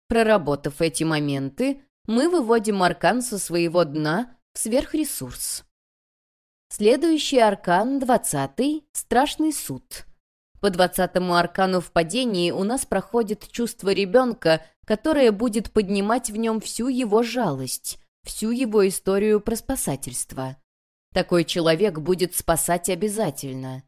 Проработав эти моменты, мы выводим аркан со своего дна в сверхресурс. Следующий аркан, двадцатый, страшный суд. По двадцатому аркану в падении у нас проходит чувство ребенка, которое будет поднимать в нем всю его жалость, всю его историю про спасательство. Такой человек будет спасать обязательно.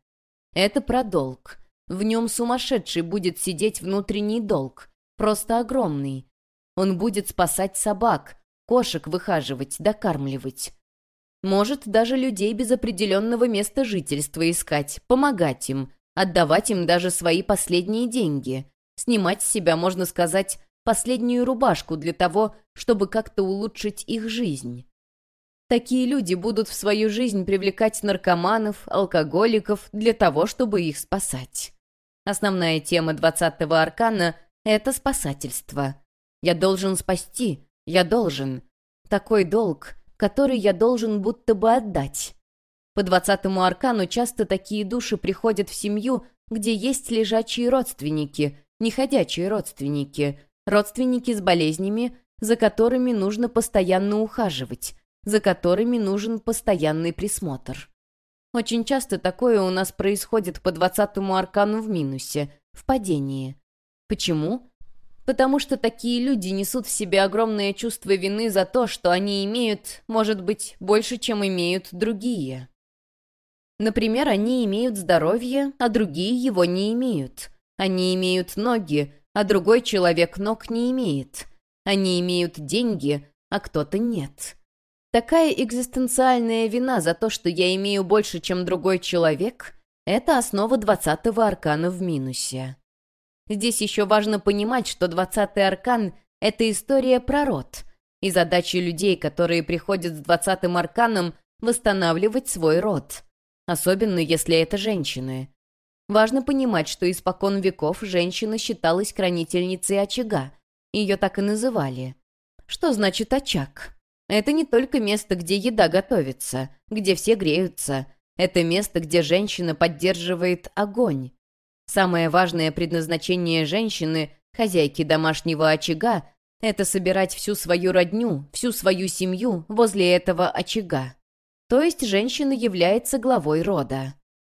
Это про долг. В нем сумасшедший будет сидеть внутренний долг, просто огромный. Он будет спасать собак, кошек выхаживать, докармливать. Может даже людей без определенного места жительства искать, помогать им, отдавать им даже свои последние деньги, снимать с себя, можно сказать, последнюю рубашку для того, чтобы как-то улучшить их жизнь. Такие люди будут в свою жизнь привлекать наркоманов, алкоголиков для того, чтобы их спасать. Основная тема двадцатого аркана — это спасательство. Я должен спасти, я должен. Такой долг, который я должен будто бы отдать. По двадцатому аркану часто такие души приходят в семью, где есть лежачие родственники, неходячие родственники, родственники с болезнями, за которыми нужно постоянно ухаживать, за которыми нужен постоянный присмотр. Очень часто такое у нас происходит по двадцатому аркану в минусе, в падении. Почему? Потому что такие люди несут в себе огромное чувство вины за то, что они имеют, может быть, больше, чем имеют другие. Например, они имеют здоровье, а другие его не имеют. Они имеют ноги, а другой человек ног не имеет. Они имеют деньги, а кто-то нет. Такая экзистенциальная вина за то, что я имею больше, чем другой человек, это основа двадцатого аркана в минусе. Здесь еще важно понимать, что двадцатый аркан — это история про род, и задача людей, которые приходят с двадцатым арканом, восстанавливать свой род особенно если это женщины. Важно понимать, что испокон веков женщина считалась хранительницей очага. Ее так и называли. Что значит очаг? Это не только место, где еда готовится, где все греются. Это место, где женщина поддерживает огонь. Самое важное предназначение женщины, хозяйки домашнего очага, это собирать всю свою родню, всю свою семью возле этого очага. То есть женщина является главой рода.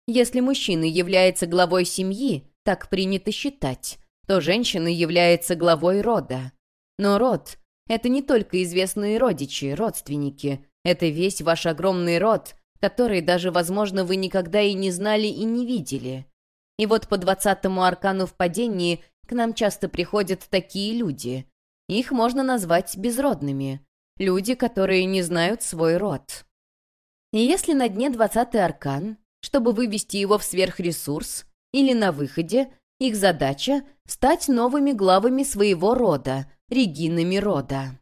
Если мужчина является главой семьи, так принято считать, то женщина является главой рода. Но род — это не только известные родичи, родственники. Это весь ваш огромный род, который даже, возможно, вы никогда и не знали и не видели. И вот по двадцатому аркану в падении к нам часто приходят такие люди. Их можно назвать безродными. Люди, которые не знают свой род. И если на дне двадцатый аркан, чтобы вывести его в сверхресурс, или на выходе, их задача — стать новыми главами своего рода, регинами рода.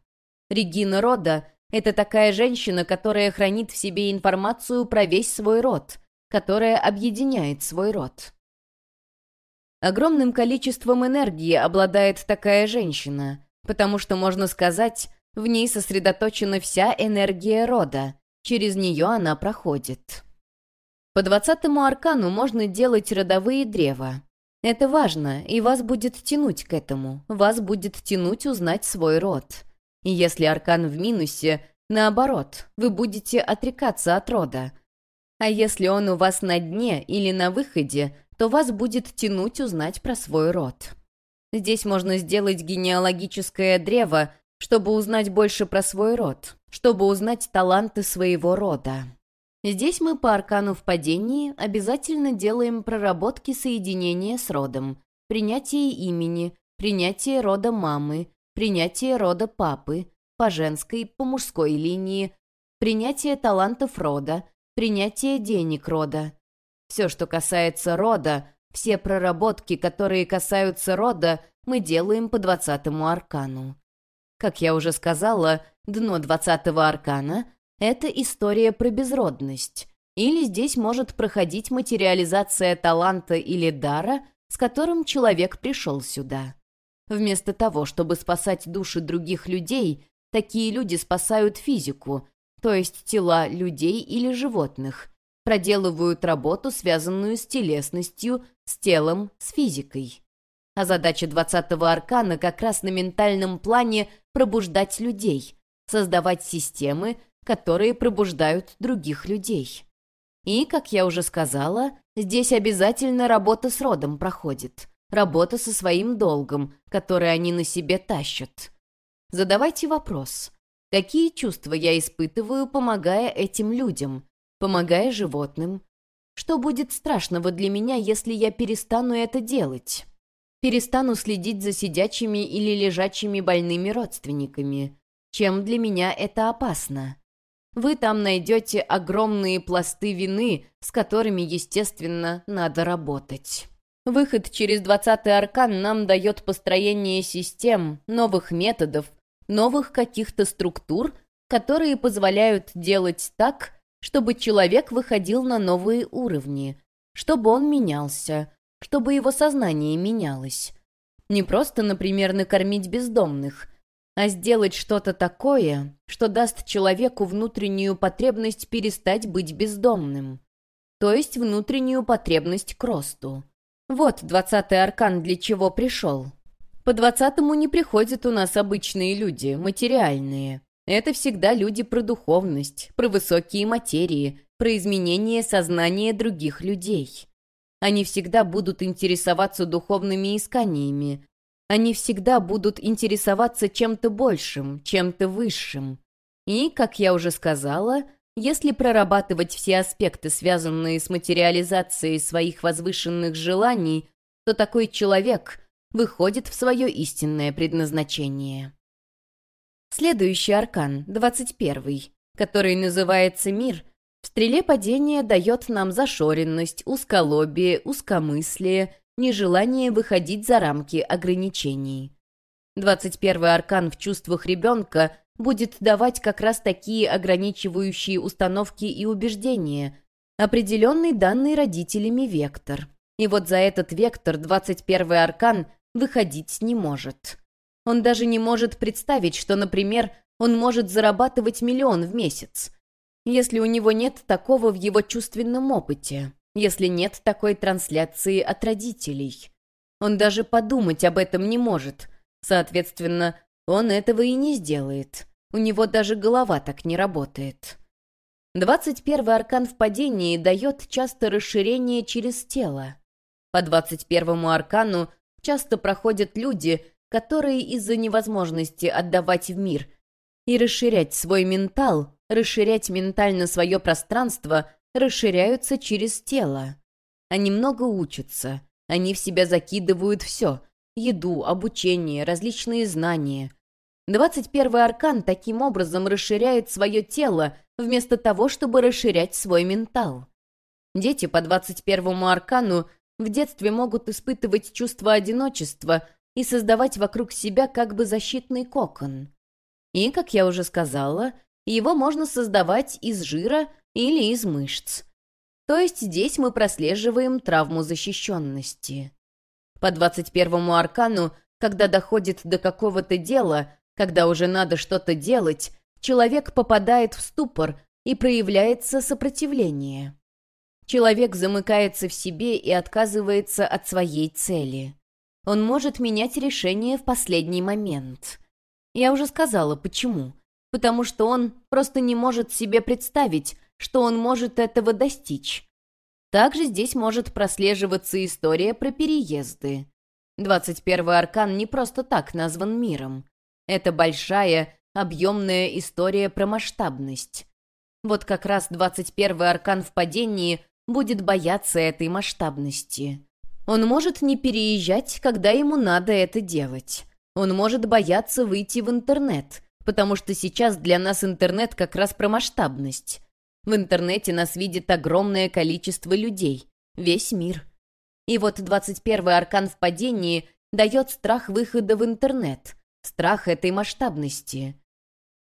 Регина рода — это такая женщина, которая хранит в себе информацию про весь свой род, которая объединяет свой род. Огромным количеством энергии обладает такая женщина, потому что, можно сказать, в ней сосредоточена вся энергия рода, через нее она проходит. По двадцатому аркану можно делать родовые древа. Это важно, и вас будет тянуть к этому. Вас будет тянуть узнать свой род. И если аркан в минусе, наоборот, вы будете отрекаться от рода. А если он у вас на дне или на выходе, то вас будет тянуть узнать про свой род. Здесь можно сделать генеалогическое древо, чтобы узнать больше про свой род, чтобы узнать таланты своего рода. Здесь мы по аркану в падении обязательно делаем проработки соединения с родом, принятие имени, принятие рода мамы, принятие рода папы, по женской, по мужской линии, принятие талантов рода, принятие денег рода. Все, что касается рода, все проработки, которые касаются рода, мы делаем по двадцатому аркану. Как я уже сказала, дно двадцатого аркана это история про безродность. Или здесь может проходить материализация таланта или дара, с которым человек пришел сюда. Вместо того, чтобы спасать души других людей, такие люди спасают физику, то есть тела людей или животных, проделывают работу, связанную с телесностью, с телом, с физикой. А задача двадцатого аркана как раз на ментальном плане пробуждать людей, создавать системы, которые пробуждают других людей. И, как я уже сказала, здесь обязательно работа с родом проходит. Работа со своим долгом, который они на себе тащат. Задавайте вопрос. Какие чувства я испытываю, помогая этим людям, помогая животным? Что будет страшного для меня, если я перестану это делать? Перестану следить за сидячими или лежачими больными родственниками. Чем для меня это опасно? Вы там найдете огромные пласты вины, с которыми, естественно, надо работать. Выход через двадцатый аркан нам дает построение систем, новых методов, новых каких-то структур, которые позволяют делать так, чтобы человек выходил на новые уровни, чтобы он менялся, чтобы его сознание менялось. Не просто, например, накормить бездомных, а сделать что-то такое, что даст человеку внутреннюю потребность перестать быть бездомным. То есть внутреннюю потребность к росту. Вот двадцатый аркан для чего пришел. По двадцатому не приходят у нас обычные люди, материальные. Это всегда люди про духовность, про высокие материи, про изменение сознания других людей. Они всегда будут интересоваться духовными исканиями, они всегда будут интересоваться чем-то большим, чем-то высшим. И, как я уже сказала, если прорабатывать все аспекты, связанные с материализацией своих возвышенных желаний, то такой человек выходит в свое истинное предназначение. Следующий аркан, 21 который называется «Мир», в стреле падения дает нам зашоренность, узколобие, узкомыслие, нежелание выходить за рамки ограничений. 21 аркан в чувствах ребенка будет давать как раз такие ограничивающие установки и убеждения, определенный данный родителями вектор. И вот за этот вектор 21 аркан выходить не может. Он даже не может представить, что, например, он может зарабатывать миллион в месяц, если у него нет такого в его чувственном опыте, если нет такой трансляции от родителей. Он даже подумать об этом не может. Соответственно, он этого и не сделает. У него даже голова так не работает. 21 аркан в падении дает часто расширение через тело. По 21 аркану часто проходят люди, которые из-за невозможности отдавать в мир и расширять свой ментал, расширять ментально свое пространство, расширяются через тело. Они много учатся, они в себя закидывают все – еду, обучение, различные знания. 21 аркан таким образом расширяет свое тело, вместо того, чтобы расширять свой ментал. Дети по 21 аркану в детстве могут испытывать чувство одиночества и создавать вокруг себя как бы защитный кокон. И, как я уже сказала, его можно создавать из жира или из мышц. То есть здесь мы прослеживаем травму защищенности. По 21-му аркану, когда доходит до какого-то дела, когда уже надо что-то делать, человек попадает в ступор и проявляется сопротивление. Человек замыкается в себе и отказывается от своей цели. Он может менять решение в последний момент. Я уже сказала, почему. Потому что он просто не может себе представить, что он может этого достичь. Также здесь может прослеживаться история про переезды. 21 аркан не просто так назван миром. Это большая, объемная история про масштабность. Вот как раз 21 аркан в падении будет бояться этой масштабности. Он может не переезжать, когда ему надо это делать. Он может бояться выйти в интернет, потому что сейчас для нас интернет как раз про масштабность. В интернете нас видит огромное количество людей, весь мир. И вот 21 аркан в падении дает страх выхода в интернет, страх этой масштабности.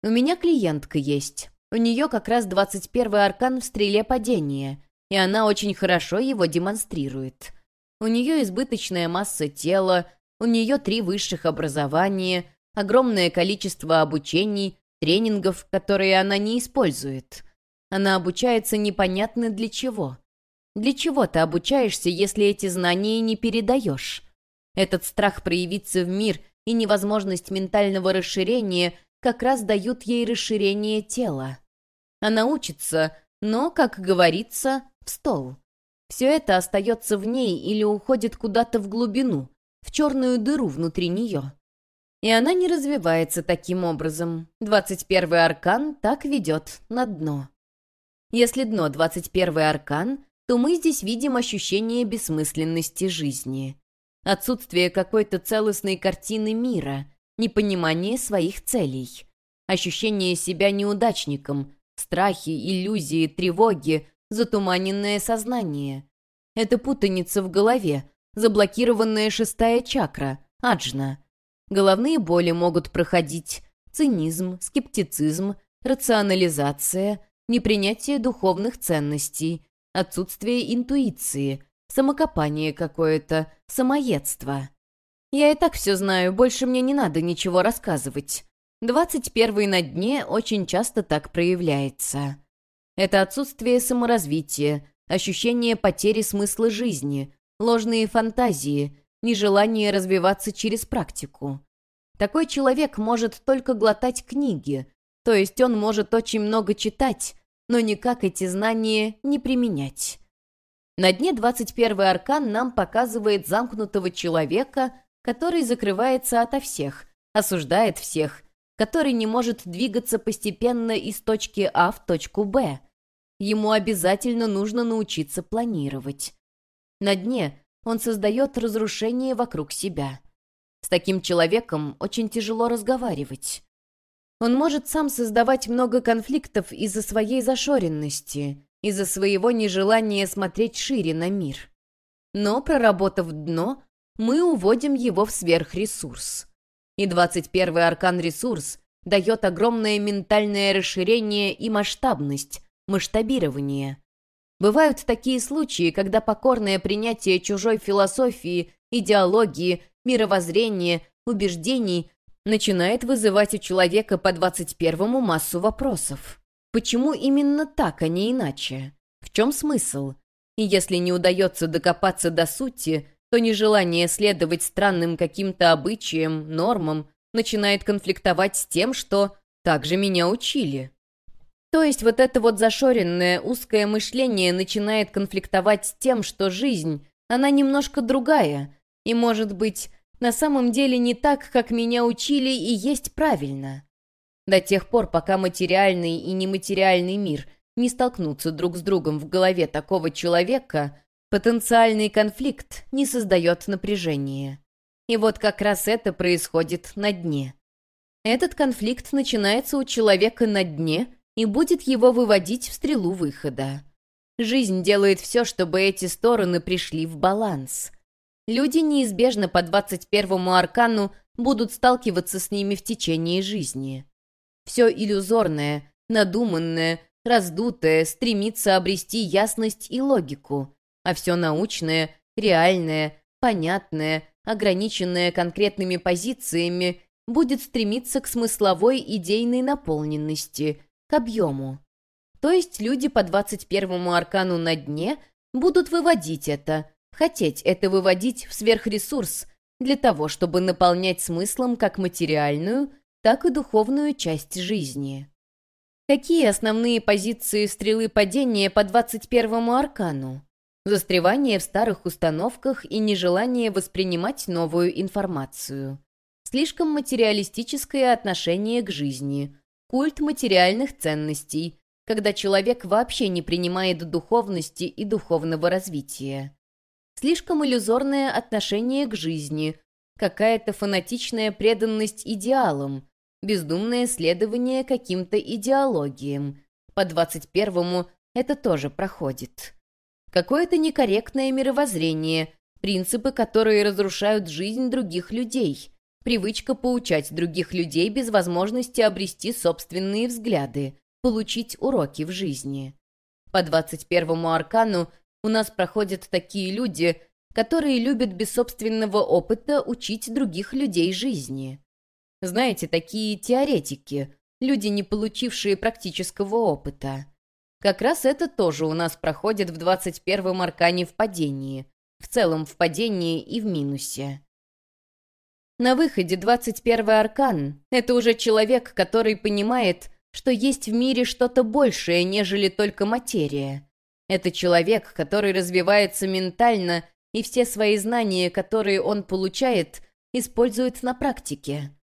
У меня клиентка есть. У нее как раз 21 аркан в стреле падения, и она очень хорошо его демонстрирует. У нее избыточная масса тела, у нее три высших образования, огромное количество обучений, тренингов, которые она не использует. Она обучается непонятно для чего. Для чего ты обучаешься, если эти знания не передаешь? Этот страх проявиться в мир и невозможность ментального расширения как раз дают ей расширение тела. Она учится, но, как говорится, в стол. Все это остается в ней или уходит куда-то в глубину, в черную дыру внутри нее. И она не развивается таким образом. 21 аркан так ведет на дно. Если дно 21 аркан, то мы здесь видим ощущение бессмысленности жизни. Отсутствие какой-то целостной картины мира, непонимание своих целей. Ощущение себя неудачником, страхи, иллюзии, тревоги, затуманенное сознание. Это путаница в голове, заблокированная шестая чакра, аджна. Головные боли могут проходить, цинизм, скептицизм, рационализация, непринятие духовных ценностей, отсутствие интуиции, самокопание какое-то, самоедство. Я и так все знаю, больше мне не надо ничего рассказывать. Двадцать первый на дне очень часто так проявляется. Это отсутствие саморазвития, ощущение потери смысла жизни, ложные фантазии, нежелание развиваться через практику. Такой человек может только глотать книги, то есть он может очень много читать, но никак эти знания не применять. На дне 21 аркан нам показывает замкнутого человека, который закрывается ото всех, осуждает всех, который не может двигаться постепенно из точки А в точку Б. Ему обязательно нужно научиться планировать. На дне он создает разрушение вокруг себя. С таким человеком очень тяжело разговаривать. Он может сам создавать много конфликтов из-за своей зашоренности, из-за своего нежелания смотреть шире на мир. Но, проработав дно, мы уводим его в сверхресурс. И 21-й аркан ресурс дает огромное ментальное расширение и масштабность, масштабирование. Бывают такие случаи, когда покорное принятие чужой философии, идеологии, мировоззрения, убеждений начинает вызывать у человека по 21-му массу вопросов. Почему именно так, а не иначе? В чем смысл? И если не удается докопаться до сути, то нежелание следовать странным каким-то обычаям, нормам, начинает конфликтовать с тем, что «так же меня учили». То есть вот это вот зашоренное, узкое мышление начинает конфликтовать с тем, что жизнь, она немножко другая, и, может быть, на самом деле не так, как меня учили, и есть правильно. До тех пор, пока материальный и нематериальный мир не столкнутся друг с другом в голове такого человека, потенциальный конфликт не создает напряжения. И вот как раз это происходит на дне. Этот конфликт начинается у человека на дне – и будет его выводить в стрелу выхода. Жизнь делает все, чтобы эти стороны пришли в баланс. Люди неизбежно по 21-му аркану будут сталкиваться с ними в течение жизни. Все иллюзорное, надуманное, раздутое стремится обрести ясность и логику, а все научное, реальное, понятное, ограниченное конкретными позициями будет стремиться к смысловой идейной наполненности – к объему. То есть люди по 21-му аркану на дне будут выводить это, хотеть это выводить в сверхресурс для того, чтобы наполнять смыслом как материальную, так и духовную часть жизни. Какие основные позиции стрелы падения по 21-му аркану? Застревание в старых установках и нежелание воспринимать новую информацию. Слишком материалистическое отношение к жизни – культ материальных ценностей, когда человек вообще не принимает духовности и духовного развития. Слишком иллюзорное отношение к жизни, какая-то фанатичная преданность идеалам, бездумное следование каким-то идеологиям. По 21-му это тоже проходит. Какое-то некорректное мировоззрение, принципы, которые разрушают жизнь других людей, Привычка поучать других людей без возможности обрести собственные взгляды, получить уроки в жизни. По 21-му аркану у нас проходят такие люди, которые любят без собственного опыта учить других людей жизни. Знаете, такие теоретики, люди, не получившие практического опыта. Как раз это тоже у нас проходит в 21-м аркане в падении, в целом в падении и в минусе. На выходе 21 аркан — это уже человек, который понимает, что есть в мире что-то большее, нежели только материя. Это человек, который развивается ментально и все свои знания, которые он получает, использует на практике.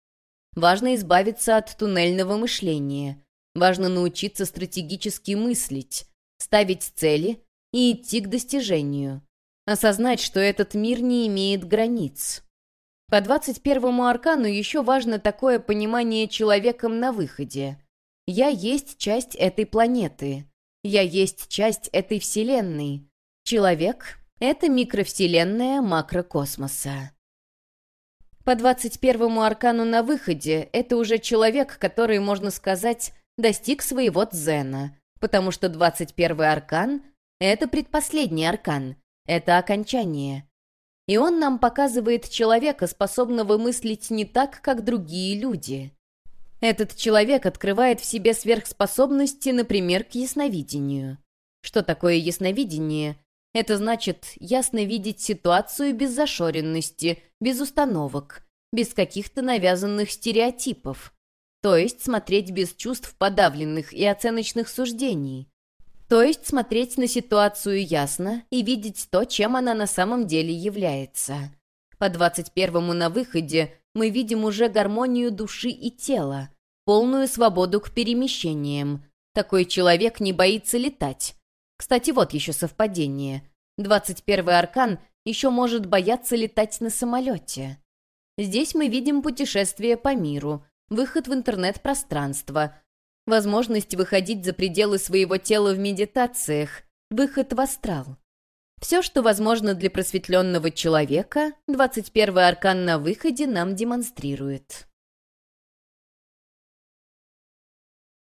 Важно избавиться от туннельного мышления. Важно научиться стратегически мыслить, ставить цели и идти к достижению. Осознать, что этот мир не имеет границ. По 21-му аркану еще важно такое понимание человеком на выходе. Я есть часть этой планеты. Я есть часть этой вселенной. Человек — это микровселенная макрокосмоса. По 21-му аркану на выходе это уже человек, который, можно сказать, достиг своего дзена, потому что 21-й аркан — это предпоследний аркан, это окончание — и он нам показывает человека, способного мыслить не так, как другие люди. Этот человек открывает в себе сверхспособности, например, к ясновидению. Что такое ясновидение? Это значит ясно видеть ситуацию без зашоренности, без установок, без каких-то навязанных стереотипов. То есть смотреть без чувств подавленных и оценочных суждений. То есть смотреть на ситуацию ясно и видеть то, чем она на самом деле является. По 21-му на выходе мы видим уже гармонию души и тела, полную свободу к перемещениям. Такой человек не боится летать. Кстати, вот еще совпадение. 21-й аркан еще может бояться летать на самолете. Здесь мы видим путешествие по миру, выход в интернет-пространство, возможность выходить за пределы своего тела в медитациях, выход в астрал. Все, что возможно для просветленного человека, 21-й аркан на выходе нам демонстрирует.